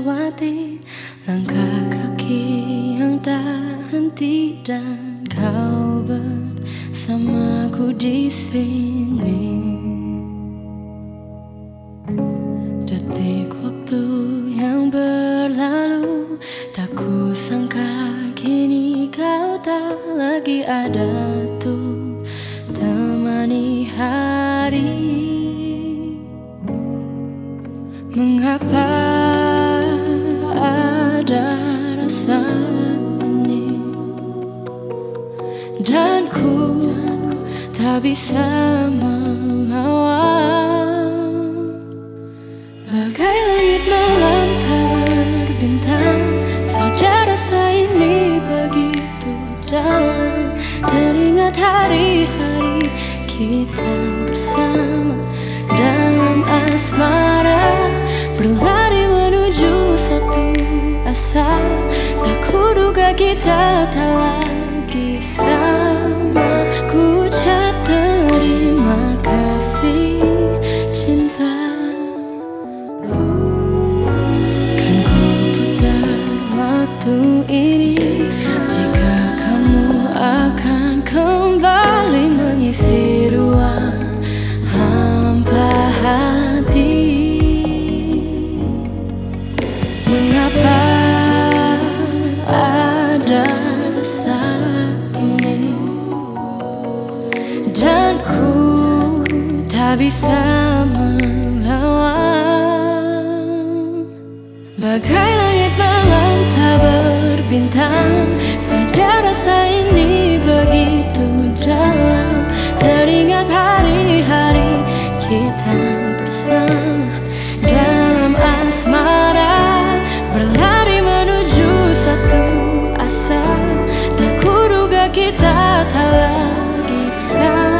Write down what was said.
Hari-hari ku lewati Langkah kaki yang tak henti Dan kau bersamaku di sini. Detik waktu yang berlalu Tak ku sangka kini kau tak lagi ada tuh Temani hari. Mengapa ada rasa Dan ku tak bisa melawan Bagai langit malam tak berbintang Saja rasa ini begitu dalam. Teringat hari-hari kita bersama Dalam asmara satu asa Tak kuduga kita tak lagi sama Ku ucap terima kasih cinta Kan ku putar waktu ini Jika kamu akan kembali mengisi ruang hampa hati Mengapa bisa melawan. Bagai langit malam tak berbintang. Saja rasa ini begitu dalam. Teringat hari-hari kita bersama. Dalam asmara Berlari menuju satu asa. Tak kuduga kita tak lagi sama